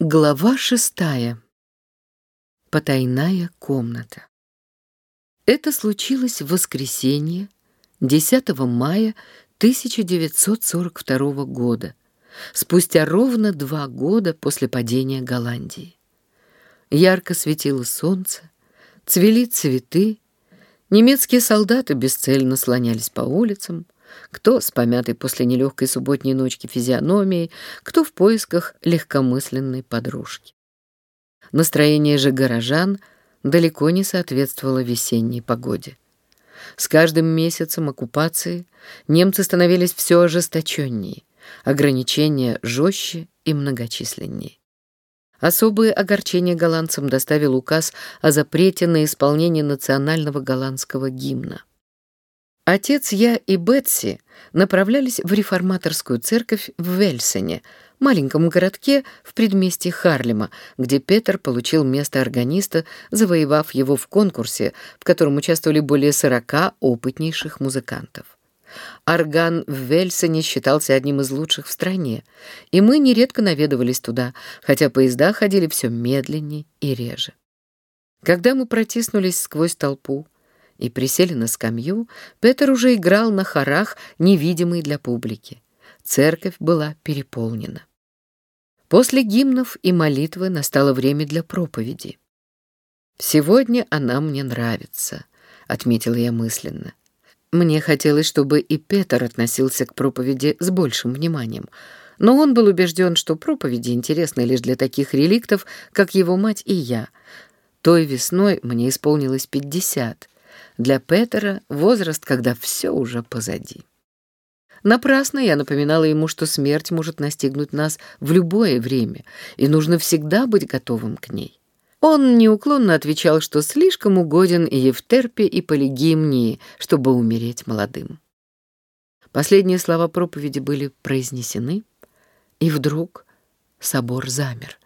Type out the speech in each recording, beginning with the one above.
Глава шестая. Потайная комната. Это случилось в воскресенье, 10 мая 1942 года, спустя ровно два года после падения Голландии. Ярко светило солнце, цвели цветы, немецкие солдаты бесцельно слонялись по улицам, кто с помятой после нелегкой субботней ночки физиономией, кто в поисках легкомысленной подружки. Настроение же горожан далеко не соответствовало весенней погоде. С каждым месяцем оккупации немцы становились все ожесточеннее, ограничения жестче и многочисленнее. Особые огорчения голландцам доставил указ о запрете на исполнение национального голландского гимна. Отец я и Бетси направлялись в реформаторскую церковь в Вельсене, маленьком городке в предместье Харлема, где Петер получил место органиста, завоевав его в конкурсе, в котором участвовали более сорока опытнейших музыкантов. Орган в Вельсене считался одним из лучших в стране, и мы нередко наведывались туда, хотя поезда ходили все медленнее и реже. Когда мы протиснулись сквозь толпу, и присели на скамью, Петр уже играл на хорах, невидимый для публики. Церковь была переполнена. После гимнов и молитвы настало время для проповеди. «Сегодня она мне нравится», — отметила я мысленно. Мне хотелось, чтобы и Петр относился к проповеди с большим вниманием, но он был убежден, что проповеди интересны лишь для таких реликтов, как его мать и я. Той весной мне исполнилось пятьдесят — для Петера возраст, когда все уже позади. Напрасно я напоминала ему, что смерть может настигнуть нас в любое время, и нужно всегда быть готовым к ней. Он неуклонно отвечал, что слишком угоден и Евтерпе, и Полигимнии, чтобы умереть молодым. Последние слова проповеди были произнесены, и вдруг собор замер.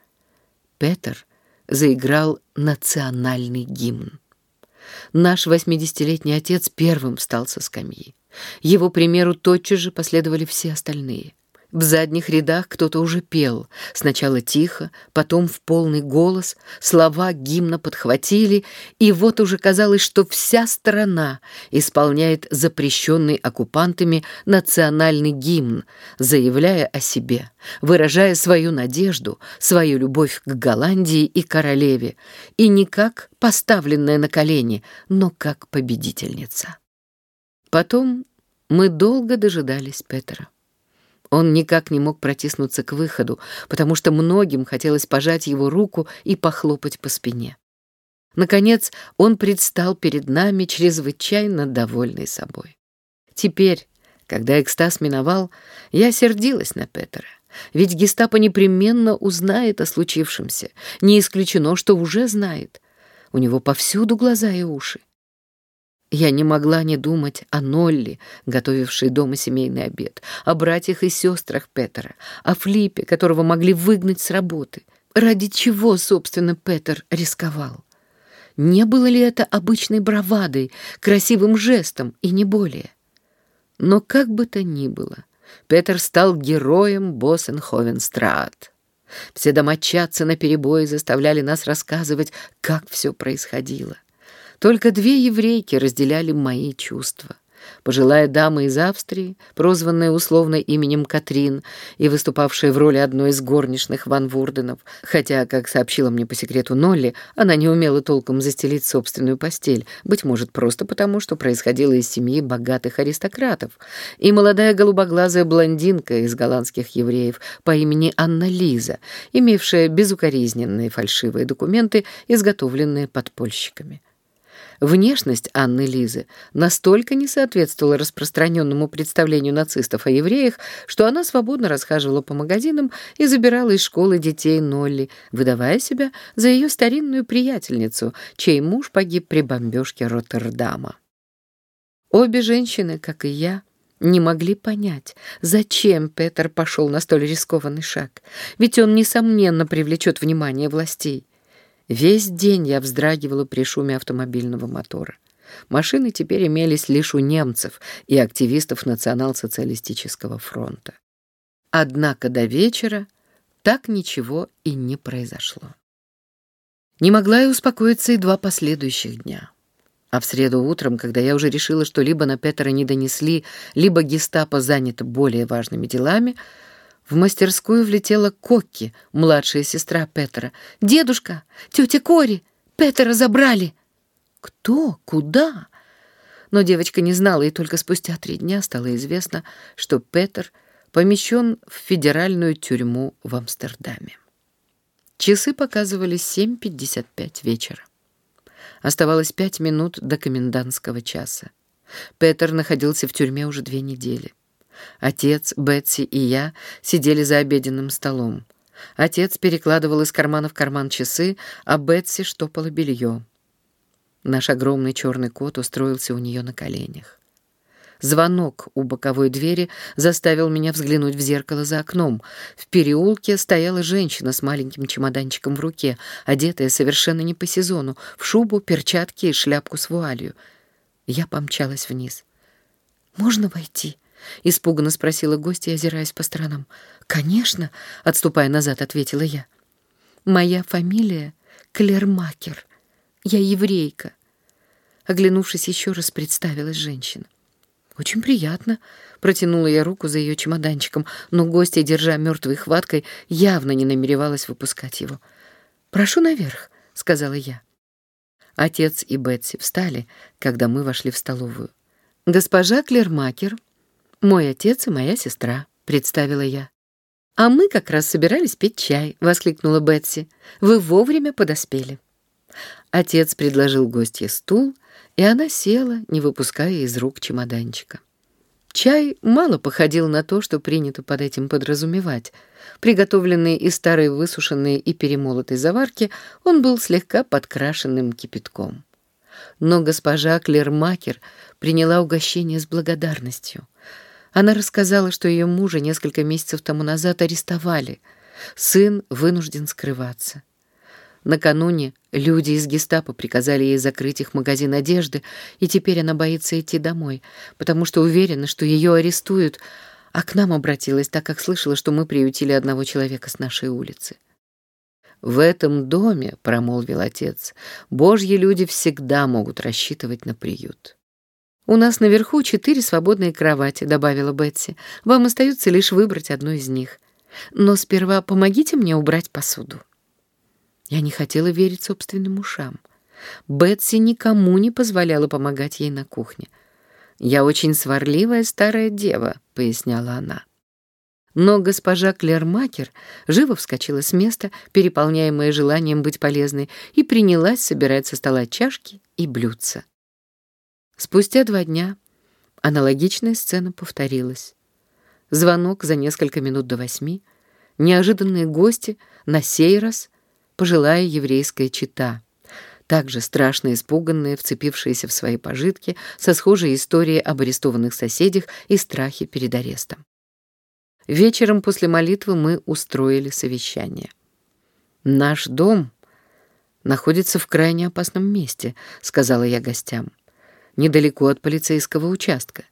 Петер заиграл национальный гимн. Наш восьмидесятилетний отец первым встал со скамьи. Его примеру тотчас же последовали все остальные. В задних рядах кто-то уже пел, сначала тихо, потом в полный голос, слова гимна подхватили, и вот уже казалось, что вся страна исполняет запрещенный оккупантами национальный гимн, заявляя о себе, выражая свою надежду, свою любовь к Голландии и королеве, и не как поставленная на колени, но как победительница. Потом мы долго дожидались Петра. Он никак не мог протиснуться к выходу, потому что многим хотелось пожать его руку и похлопать по спине. Наконец он предстал перед нами, чрезвычайно довольный собой. Теперь, когда экстаз миновал, я сердилась на Петера. Ведь гестапо непременно узнает о случившемся. Не исключено, что уже знает. У него повсюду глаза и уши. Я не могла не думать о Нолли, готовившей дома семейный обед, о братьях и сестрах Петера, о Флипе, которого могли выгнать с работы. Ради чего, собственно, Петер рисковал? Не было ли это обычной бравадой, красивым жестом и не более? Но как бы то ни было, Петер стал героем Боссенховенстрат. Все домочадцы наперебой заставляли нас рассказывать, как все происходило. Только две еврейки разделяли мои чувства. Пожилая дама из Австрии, прозванная условно именем Катрин и выступавшая в роли одной из горничных Ван Вурденов, хотя, как сообщила мне по секрету Нолли, она не умела толком застелить собственную постель, быть может, просто потому, что происходила из семьи богатых аристократов, и молодая голубоглазая блондинка из голландских евреев по имени Анна Лиза, имевшая безукоризненные фальшивые документы, изготовленные подпольщиками. Внешность Анны Лизы настолько не соответствовала распространенному представлению нацистов о евреях, что она свободно расхаживала по магазинам и забирала из школы детей Нолли, выдавая себя за ее старинную приятельницу, чей муж погиб при бомбежке Роттердама. Обе женщины, как и я, не могли понять, зачем Петер пошел на столь рискованный шаг, ведь он, несомненно, привлечет внимание властей. Весь день я вздрагивала при шуме автомобильного мотора. Машины теперь имелись лишь у немцев и активистов Национал-социалистического фронта. Однако до вечера Так ничего и не произошло. Не могла я успокоиться и два последующих дня. А в среду утром, когда я уже решила, что либо на Петера не донесли, либо гестапо занято более важными делами, в мастерскую влетела Кокки, младшая сестра Петера. «Дедушка! Тетя Кори! Петера забрали!» «Кто? Куда?» Но девочка не знала, и только спустя три дня стало известно, что Петер помещен в федеральную тюрьму в Амстердаме. Часы показывали 7.55 вечера. Оставалось пять минут до комендантского часа. Петер находился в тюрьме уже две недели. Отец, Бетси и я сидели за обеденным столом. Отец перекладывал из кармана в карман часы, а Бетси штопала белье. Наш огромный черный кот устроился у нее на коленях. Звонок у боковой двери заставил меня взглянуть в зеркало за окном. В переулке стояла женщина с маленьким чемоданчиком в руке, одетая совершенно не по сезону, в шубу, перчатки и шляпку с вуалью. Я помчалась вниз. «Можно войти?» — испуганно спросила гостья, озираясь по сторонам. «Конечно», — отступая назад, ответила я. «Моя фамилия Клермакер. Я еврейка». Оглянувшись еще раз, представилась женщина. «Очень приятно», — протянула я руку за ее чемоданчиком, но гостья, держа мертвой хваткой, явно не намеревалась выпускать его. «Прошу наверх», — сказала я. Отец и Бетси встали, когда мы вошли в столовую. «Госпожа Клермакер, мой отец и моя сестра», — представила я. «А мы как раз собирались пить чай», — воскликнула Бетси. «Вы вовремя подоспели». Отец предложил гостье стул, и она села, не выпуская из рук чемоданчика. Чай мало походил на то, что принято под этим подразумевать. Приготовленный из старой высушенной и перемолотой заварки, он был слегка подкрашенным кипятком. Но госпожа Клермакер приняла угощение с благодарностью. Она рассказала, что ее мужа несколько месяцев тому назад арестовали. Сын вынужден скрываться. Накануне люди из гестапо приказали ей закрыть их магазин одежды, и теперь она боится идти домой, потому что уверена, что ее арестуют, а к нам обратилась, так как слышала, что мы приютили одного человека с нашей улицы. «В этом доме, — промолвил отец, — божьи люди всегда могут рассчитывать на приют». «У нас наверху четыре свободные кровати», — добавила Бетси. «Вам остается лишь выбрать одну из них. Но сперва помогите мне убрать посуду». Я не хотела верить собственным ушам. Бетси никому не позволяла помогать ей на кухне. «Я очень сварливая старая дева», — поясняла она. Но госпожа Клермакер живо вскочила с места, переполняемая желанием быть полезной, и принялась собирать со стола чашки и блюдца. Спустя два дня аналогичная сцена повторилась. Звонок за несколько минут до восьми, неожиданные гости, на сей раз пожилая еврейская чита, также страшно испуганная, вцепившаяся в свои пожитки, со схожей историей об арестованных соседях и страхе перед арестом. Вечером после молитвы мы устроили совещание. «Наш дом находится в крайне опасном месте», — сказала я гостям, «недалеко от полицейского участка.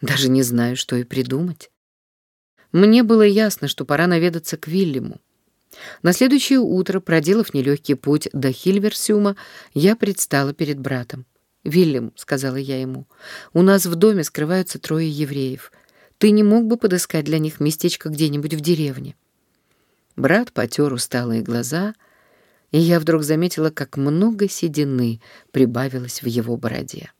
Даже не знаю, что и придумать». Мне было ясно, что пора наведаться к Вильяму. На следующее утро, проделав нелегкий путь до Хильверсюма, я предстала перед братом. «Вильям», — сказала я ему, — «у нас в доме скрываются трое евреев. Ты не мог бы подыскать для них местечко где-нибудь в деревне?» Брат потер усталые глаза, и я вдруг заметила, как много седины прибавилось в его бороде.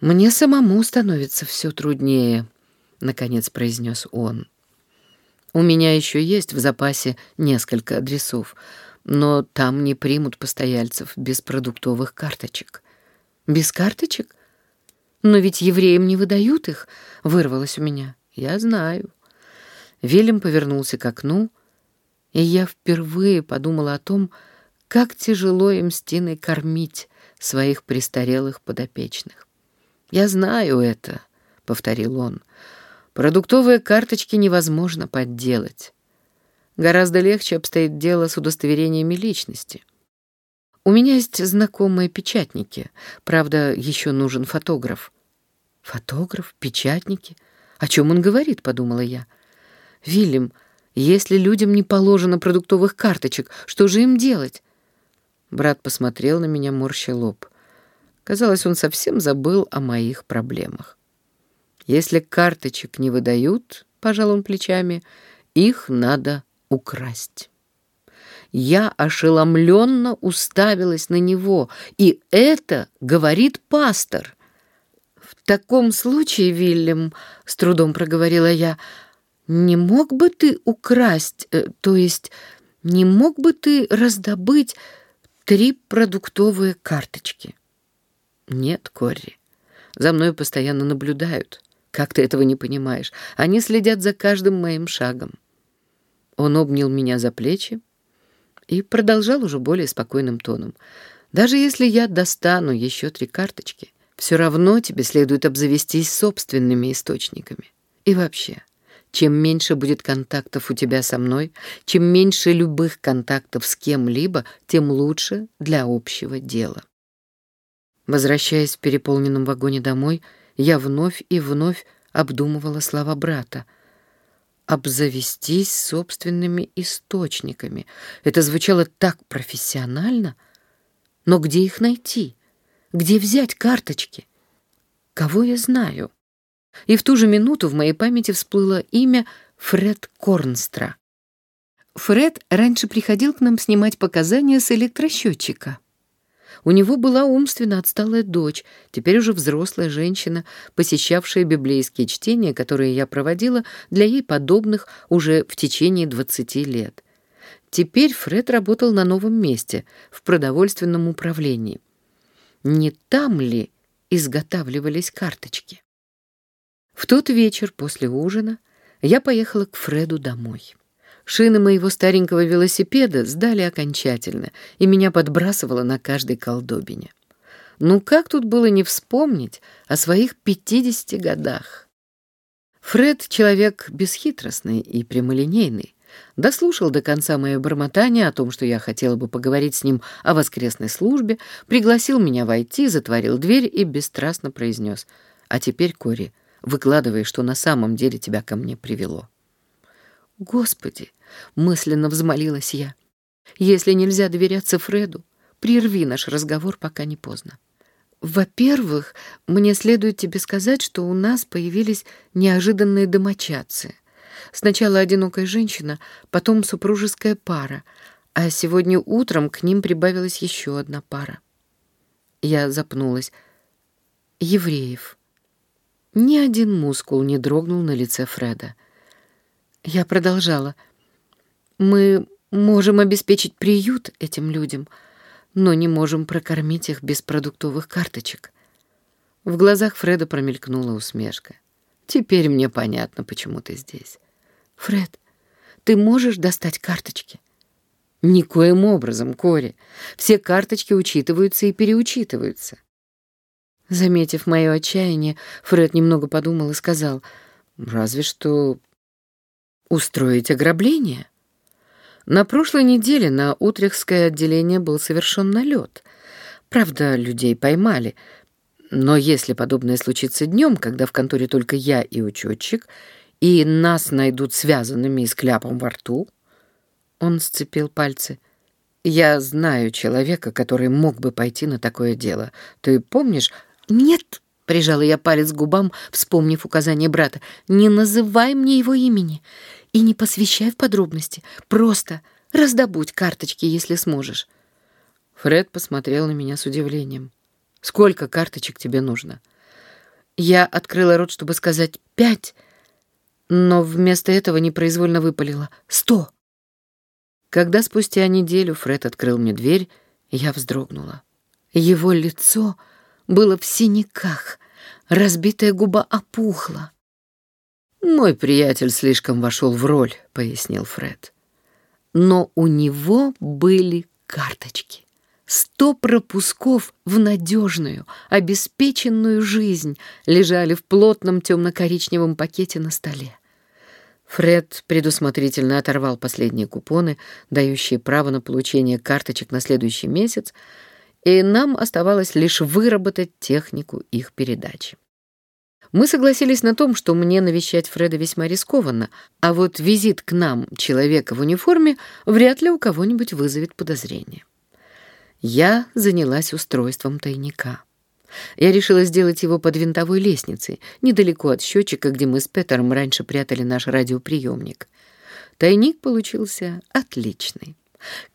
«Мне самому становится все труднее», — наконец произнес он. У меня еще есть в запасе несколько адресов, но там не примут постояльцев без продуктовых карточек. Без карточек? Но ведь евреям не выдают их, вырвалось у меня. Я знаю. Вильям повернулся к окну, и я впервые подумала о том, как тяжело им с Тиной кормить своих престарелых подопечных. «Я знаю это», — повторил он, — Продуктовые карточки невозможно подделать. Гораздо легче обстоит дело с удостоверениями личности. У меня есть знакомые печатники. Правда, еще нужен фотограф. Фотограф? Печатники? О чем он говорит, подумала я. Вильям, Если людям не положено продуктовых карточек, что же им делать? Брат посмотрел на меня, морща лоб. Казалось, он совсем забыл о моих проблемах. Если карточек не выдают, пожал он плечами, их надо украсть. Я ошеломленно уставилась на него, и это говорит пастор. «В таком случае, Вильям, — с трудом проговорила я, — не мог бы ты украсть, э, то есть не мог бы ты раздобыть три продуктовые карточки?» «Нет, Корри, за мной постоянно наблюдают. Как ты этого не понимаешь? Они следят за каждым моим шагом». Он обнял меня за плечи, и продолжал уже более спокойным тоном. «Даже если я достану еще три карточки, все равно тебе следует обзавестись собственными источниками. И вообще, чем меньше будет контактов у тебя со мной, чем меньше любых контактов с кем-либо, тем лучше для общего дела». Возвращаясь в переполненном вагоне домой, я вновь и вновь обдумывала слова брата — обзавестись собственными источниками. Это звучало так профессионально. Но где их найти? Где взять карточки? Кого я знаю? И в ту же минуту в моей памяти всплыло имя Фред Корнстра. Фред раньше приходил к нам снимать показания с электросчетчика. У него была умственно отсталая дочь, теперь уже взрослая женщина, посещавшая библейские чтения, которые я проводила для ей подобных уже в течение 20 лет. Теперь Фред работал на новом месте, в продовольственном управлении. Не там ли изготавливались карточки? В тот вечер после ужина я поехала к Фреду домой. Шины моего старенького велосипеда сдали окончательно, и меня подбрасывало на каждой колдобине. Ну как тут было не вспомнить о своих пятидесяти годах? Фред — человек бесхитростный и прямолинейный. Дослушал до конца мое бормотание о том, что я хотела бы поговорить с ним о воскресной службе, пригласил меня войти, затворил дверь и бесстрастно произнес. «А теперь, Кори, выкладывай, что на самом деле тебя ко мне привело». «Господи!» — мысленно взмолилась я. «Если нельзя доверяться Фреду, прерви наш разговор, пока не поздно. Во-первых, мне следует тебе сказать, что у нас появились неожиданные домочадцы. Сначала одинокая женщина, потом супружеская пара, а сегодня утром к ним прибавилась еще одна пара. Я запнулась. Евреев. Ни один мускул не дрогнул на лице Фреда. Я продолжала. «Мы можем обеспечить приют этим людям, но не можем прокормить их без продуктовых карточек». В глазах Фреда промелькнула усмешка. «Теперь мне понятно, почему ты здесь». «Фред, ты можешь достать карточки?» «Никоим образом, Кори. Все карточки учитываются и переучитываются». Заметив мое отчаяние, Фред немного подумал и сказал, «Разве что устроить ограбление. На прошлой неделе на Утрехское отделение был совершен налет. Правда, людей поймали. Но если подобное случится днем, когда в конторе только я и учетчик, и нас найдут связанными и с кляпом во рту... Он сцепил пальцы. «Я знаю человека, который мог бы пойти на такое дело. Ты помнишь?» «Нет!» — прижала я палец к губам, вспомнив указание брата. «Не называй мне его имени. И не посвящай в подробности. Просто раздобудь карточки, если сможешь. Фред посмотрел на меня с удивлением. «Сколько карточек тебе нужно?» Я открыла рот, чтобы сказать «пять», но вместо этого непроизвольно выпалила «сто». Когда спустя неделю Фред открыл мне дверь, я вздрогнула. Его лицо было в синяках, разбитая губа опухла. «Мой приятель слишком вошел в роль», — пояснил Фред. Но у него были карточки. Сто пропусков в надежную, обеспеченную жизнь лежали в плотном темно-коричневом пакете на столе. Фред предусмотрительно оторвал последние купоны, дающие право на получение карточек на следующий месяц, и нам оставалось лишь выработать технику их передачи. Мы согласились на том, что мне навещать Фреда весьма рискованно, а вот визит к нам человека в униформе вряд ли у кого-нибудь вызовет подозрение. Я занялась устройством тайника. Я решила сделать его под винтовой лестницей, недалеко от счетчика, где мы с Петером раньше прятали наш радиоприемник. Тайник получился отличный.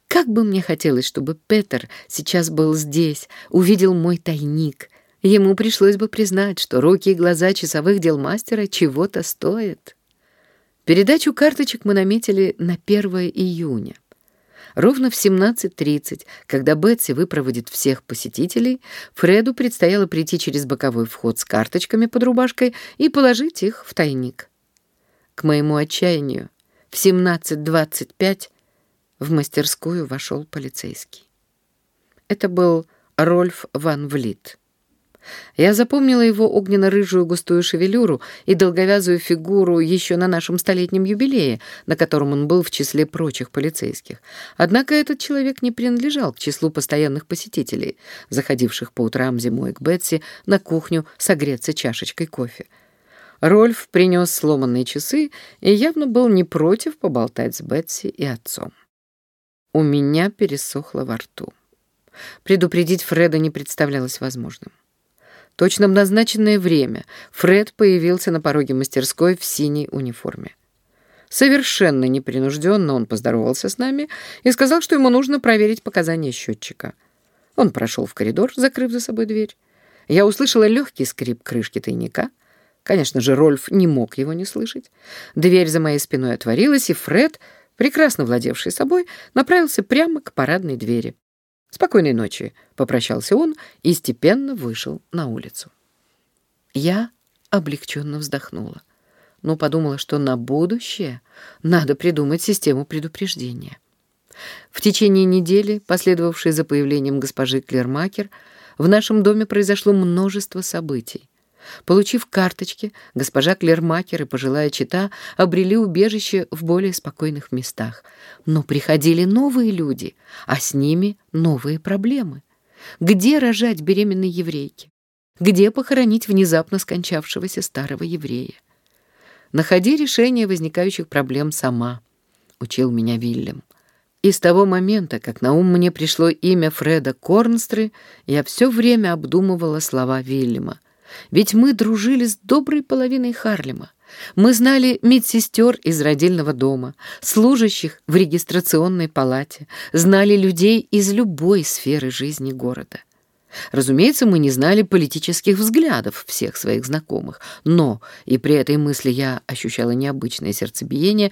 Как бы мне хотелось, чтобы Петер сейчас был здесь, увидел мой тайник. Ему пришлось бы признать, что руки и глаза часовых дел мастера чего-то стоят. Передачу карточек мы наметили на 1 июня. Ровно в 17.30, когда Бетси выпроводит всех посетителей, Фреду предстояло прийти через боковой вход с карточками под рубашкой и положить их в тайник. К моему отчаянию, в 17.25 в мастерскую вошел полицейский. Это был Рольф Ван Влит. Я запомнила его огненно-рыжую густую шевелюру и долговязую фигуру еще на нашем столетнем юбилее, на котором он был в числе прочих полицейских. Однако этот человек не принадлежал к числу постоянных посетителей, заходивших по утрам зимой к Бетси на кухню согреться чашечкой кофе. Рольф принес сломанные часы и явно был не против поболтать с Бетси и отцом. У меня пересохло во рту. Предупредить Фреда не представлялось возможным. Точно в назначенное время Фред появился на пороге мастерской в синей униформе. Совершенно непринужденно он поздоровался с нами и сказал, что ему нужно проверить показания счетчика. Он прошел в коридор, закрыв за собой дверь. Я услышала легкий скрип крышки тайника. Конечно же, Рольф не мог его не слышать. Дверь за моей спиной отворилась, и Фред, прекрасно владевший собой, направился прямо к парадной двери. «Спокойной ночи», — попрощался он и степенно вышел на улицу. Я облегченно вздохнула, но подумала, что на будущее надо придумать систему предупреждения. В течение недели, последовавшей за появлением госпожи Клермакер, в нашем доме произошло множество событий. Получив карточки, госпожа Клермакер и пожилая чита обрели убежище в более спокойных местах. Но приходили новые люди, а с ними новые проблемы. Где рожать беременной еврейке? Где похоронить внезапно скончавшегося старого еврея? Находи решение возникающих проблем сама, учил меня Вильям. И с того момента, как на ум мне пришло имя Фреда Корнстры, я все время обдумывала слова Вильяма. Ведь мы дружили с доброй половиной Харлема. Мы знали медсестер из родильного дома, служащих в регистрационной палате, знали людей из любой сферы жизни города. Разумеется, мы не знали политических взглядов всех своих знакомых, но, и при этой мысли я ощущала необычное сердцебиение,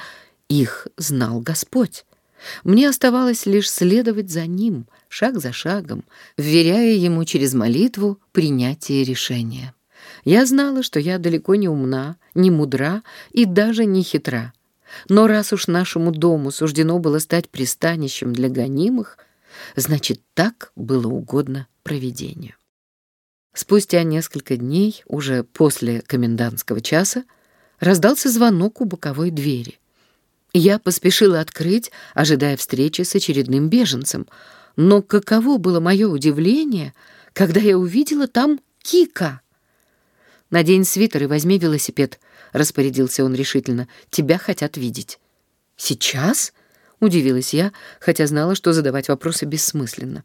их знал Господь. Мне оставалось лишь следовать за Ним, шаг за шагом, вверяя Ему через молитву принятие решения. Я знала, что я далеко не умна, не мудра и даже не хитра. Но раз уж нашему дому суждено было стать пристанищем для гонимых, значит, так было угодно провидению. Спустя несколько дней, уже после комендантского часа, раздался звонок у боковой двери. Я поспешила открыть, ожидая встречи с очередным беженцем. Но каково было мое удивление, когда я увидела там Кика. «Надень свитер и возьми велосипед», — распорядился он решительно. «Тебя хотят видеть». «Сейчас?» — удивилась я, хотя знала, что задавать вопросы бессмысленно.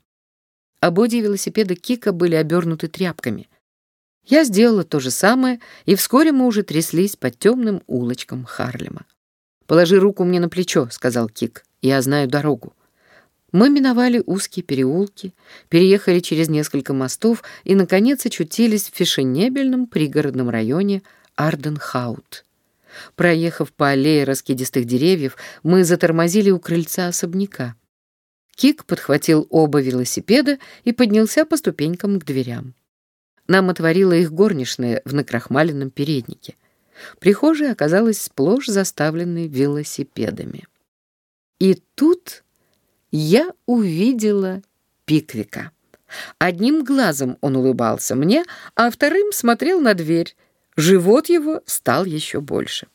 Ободи велосипеда Кика были обернуты тряпками. Я сделала то же самое, и вскоре мы уже тряслись по темным улочкам Харлема. «Положи руку мне на плечо», — сказал Кик. «Я знаю дорогу». Мы миновали узкие переулки, переехали через несколько мостов и, наконец, очутились в фешенебельном пригородном районе Арденхаут. Проехав по аллее раскидистых деревьев, мы затормозили у крыльца особняка. Кик подхватил оба велосипеда и поднялся по ступенькам к дверям. Нам отворила их горничная в накрахмаленном переднике — Прихожая оказалась сплошь заставленной велосипедами. И тут я увидела Пиквика. Одним глазом он улыбался мне, а вторым смотрел на дверь. Живот его стал еще больше.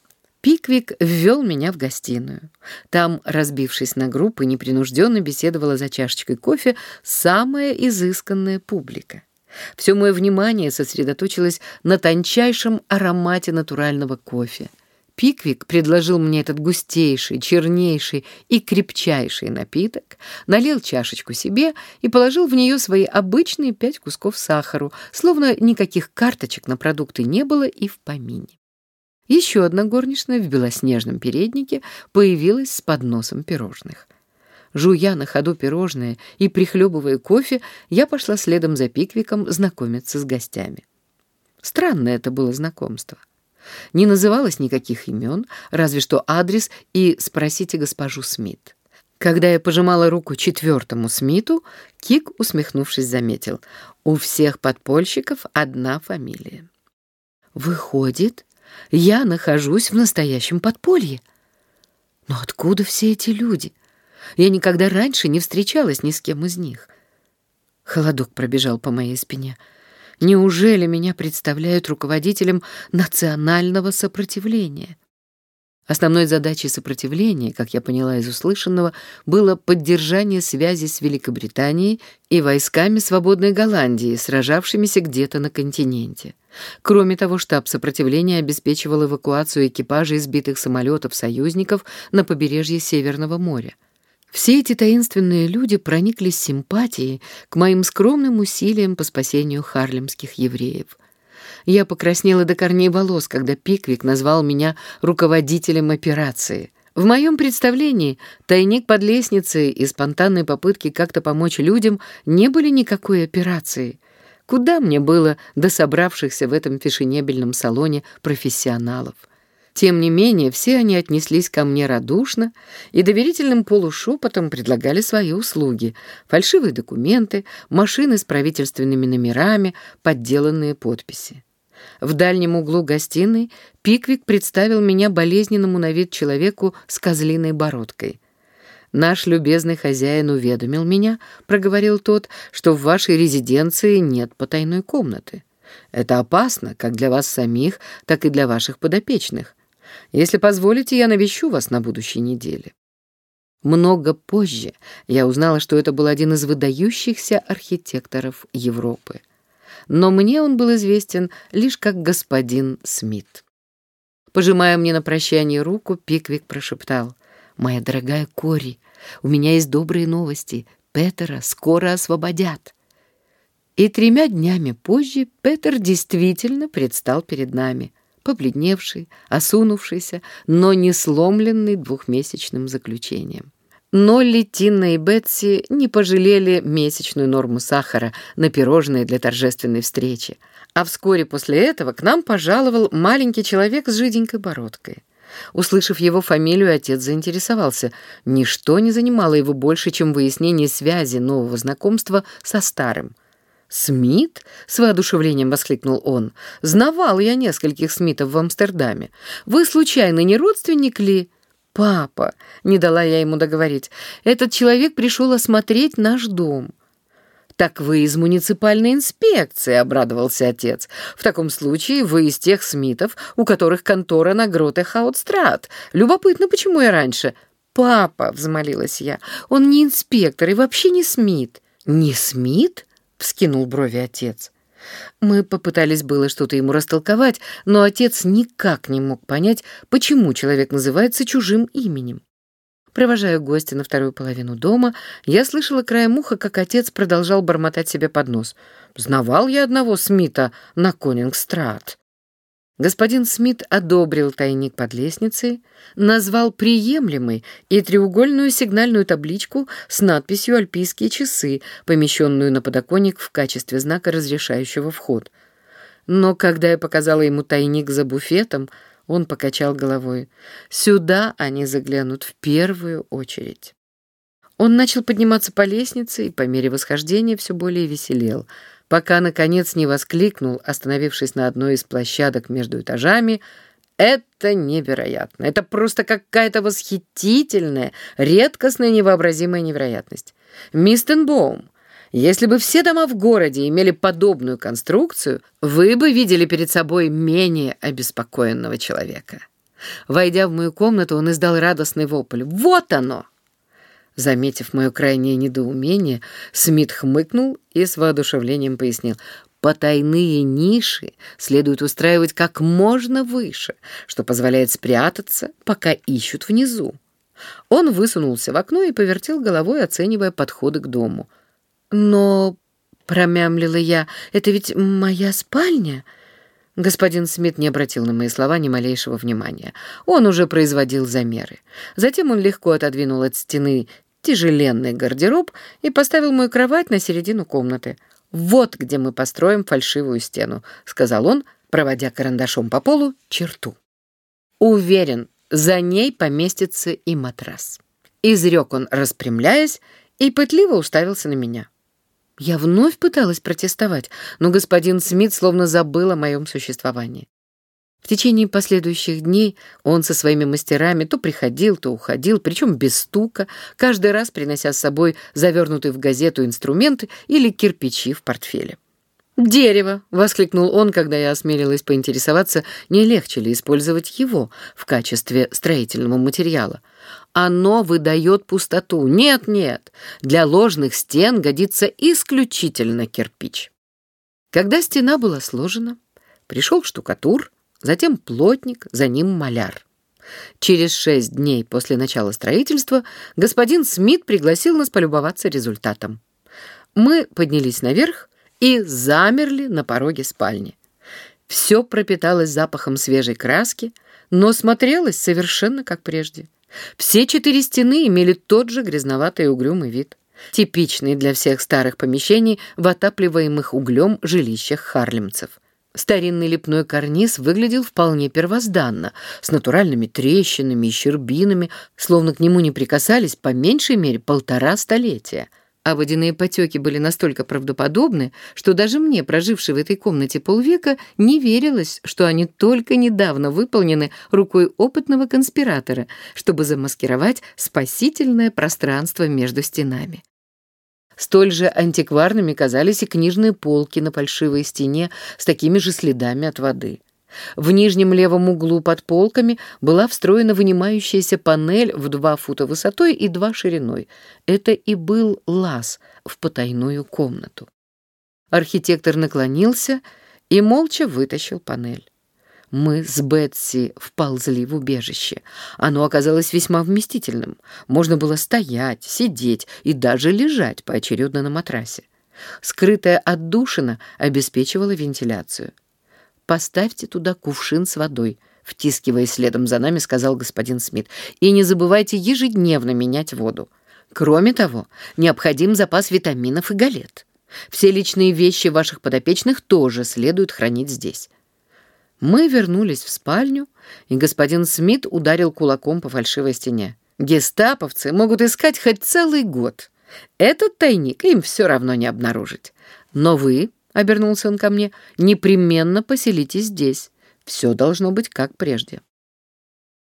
Пиквик ввел меня в гостиную. Там, разбившись на группы, непринужденно беседовала за чашечкой кофе самая изысканная публика. Все мое внимание сосредоточилось на тончайшем аромате натурального кофе. Пиквик предложил мне этот густейший, чернейший и крепчайший напиток, налил чашечку себе и положил в нее свои обычные пять кусков сахару, словно никаких карточек на продукты не было и в помине. Еще одна горничная в белоснежном переднике появилась с подносом пирожных. Жуя на ходу пирожные и прихлебывая кофе, я пошла следом за Пиквиком знакомиться с гостями. Странное это было знакомство. Не называлось никаких имен, разве что адрес и «спросите госпожу Смит». Когда я пожимала руку четвертому Смиту, Кик, усмехнувшись, заметил, у всех подпольщиков одна фамилия. Выходит, я нахожусь в настоящем подполье. Но откуда все эти люди? Я никогда раньше не встречалась ни с кем из них. Холодок пробежал по моей спине. Неужели меня представляют руководителем национального сопротивления? Основной задачей сопротивления, как я поняла из услышанного, было поддержание связи с Великобританией и войсками свободной Голландии, сражавшимися где-то на континенте. Кроме того, штаб сопротивления обеспечивал эвакуацию экипажей сбитых самолетов союзников на побережье Северного моря. Все эти таинственные люди прониклись симпатией к моим скромным усилиям по спасению харлемских евреев. Я покраснела до корней волос, когда Пиквик назвал меня руководителем операции. В моем представлении тайник под лестницей и спонтанные попытки как-то помочь людям не были никакой операцией. Куда мне было до собравшихся в этом фешенебельном салоне профессионалов? Тем не менее, все они отнеслись ко мне радушно и доверительным полушепотом предлагали свои услуги — фальшивые документы, машины с правительственными номерами, подделанные подписи. В дальнем углу гостиной Пиквик представил меня болезненному на вид человеку с козлиной бородкой. «Наш любезный хозяин уведомил меня», — проговорил тот, «что в вашей резиденции нет потайной комнаты. Это опасно как для вас самих, так и для ваших подопечных. Если позволите, я навещу вас на будущей неделе». Много позже я узнала, что это был один из выдающихся архитекторов Европы но мне он был известен лишь как господин Смит. Пожимая мне на прощание руку, Пиквик прошептал, «Моя дорогая Кори, у меня есть добрые новости. Петера скоро освободят». И тремя днями позже Петер действительно предстал перед нами, побледневший, осунувшийся, но не сломленный двухмесячным заключением. Нолли, Тинна и Бетси не пожалели месячную норму сахара на пирожные для торжественной встречи. А вскоре после этого к нам пожаловал маленький человек с жиденькой бородкой. Услышав его фамилию, отец заинтересовался. Ничто не занимало его больше, чем выяснение связи нового знакомства со старым. «Смит?» — с воодушевлением воскликнул он. «Знавал я нескольких Смитов в Амстердаме. Вы, случайно, не родственник ли?» «Папа», — не дала я ему договорить, — «этот человек пришел осмотреть наш дом». «Так вы из муниципальной инспекции», — обрадовался отец. «В таком случае вы из тех Смитов, у которых контора на Гроте Хаутстрат. Любопытно, почему я раньше...» «Папа», — взмолилась я, — «он не инспектор и вообще не Смит». «Не Смит?» — вскинул брови отец. Мы попытались было что-то ему растолковать, но отец никак не мог понять, почему человек называется чужим именем. Провожая гостя на вторую половину дома, я слышала краем уха, как отец продолжал бормотать себе под нос. «Знавал я одного Смита на Конингстрат». Господин Смит одобрил тайник под лестницей, назвал приемлемой и треугольную сигнальную табличку с надписью «Альпийские часы», помещенную на подоконник в качестве знака, разрешающего вход. Но когда я показала ему тайник за буфетом, он покачал головой. «Сюда они заглянут в первую очередь». Он начал подниматься по лестнице и по мере восхождения все более веселел — пока, наконец, не воскликнул, остановившись на одной из площадок между этажами, «Это невероятно! Это просто какая-то восхитительная, редкостная, невообразимая невероятность! Мистенбоум, если бы все дома в городе имели подобную конструкцию, вы бы видели перед собой менее обеспокоенного человека». Войдя в мою комнату, он издал радостный вопль. «Вот оно!» Заметив мое крайнее недоумение, Смит хмыкнул и с воодушевлением пояснил. Потайные ниши следует устраивать как можно выше, что позволяет спрятаться, пока ищут внизу. Он высунулся в окно и повертел головой, оценивая подходы к дому. «Но...» — промямлила я. «Это ведь моя спальня?» Господин Смит не обратил на мои слова ни малейшего внимания. Он уже производил замеры. Затем он легко отодвинул от стены тяжеленный гардероб и поставил мою кровать на середину комнаты. «Вот где мы построим фальшивую стену», — сказал он, проводя карандашом по полу черту. «Уверен, за ней поместится и матрас». Изрек он, распрямляясь, и пытливо уставился на меня. Я вновь пыталась протестовать, но господин Смит словно забыл о моем существовании. В течение последующих дней он со своими мастерами то приходил, то уходил, причем без стука, каждый раз принося с собой завернутые в газету инструменты или кирпичи в портфеле. «Дерево!» — воскликнул он, когда я осмелилась поинтересоваться, не легче ли использовать его в качестве строительного материала. «Оно выдает пустоту. Нет-нет, для ложных стен годится исключительно кирпич». Когда стена была сложена, пришел штукатур, затем плотник, за ним маляр. Через шесть дней после начала строительства господин Смит пригласил нас полюбоваться результатом. Мы поднялись наверх и замерли на пороге спальни. Все пропиталось запахом свежей краски, но смотрелось совершенно как прежде. Все четыре стены имели тот же грязноватый и угрюмый вид, типичный для всех старых помещений в отапливаемых углем жилищах харлемцев. Старинный лепной карниз выглядел вполне первозданно, с натуральными трещинами и щербинами, словно к нему не прикасались по меньшей мере полтора столетия. А водяные потеки были настолько правдоподобны, что даже мне, прожившей в этой комнате полвека, не верилось, что они только недавно выполнены рукой опытного конспиратора, чтобы замаскировать спасительное пространство между стенами. Столь же антикварными казались и книжные полки на фальшивой стене с такими же следами от воды. В нижнем левом углу под полками была встроена вынимающаяся панель в два фута высотой и два шириной. Это и был лаз в потайную комнату. Архитектор наклонился и молча вытащил панель. Мы с Бетси вползли в убежище. Оно оказалось весьма вместительным. Можно было стоять, сидеть и даже лежать поочередно на матрасе. Скрытая отдушина обеспечивала вентиляцию. «Поставьте туда кувшин с водой», — втискивая следом за нами, сказал господин Смит. «И не забывайте ежедневно менять воду. Кроме того, необходим запас витаминов и галет. Все личные вещи ваших подопечных тоже следует хранить здесь». Мы вернулись в спальню, и господин Смит ударил кулаком по фальшивой стене. Гестаповцы могут искать хоть целый год. Этот тайник им все равно не обнаружить. Но вы, — обернулся он ко мне, — непременно поселитесь здесь. Все должно быть как прежде.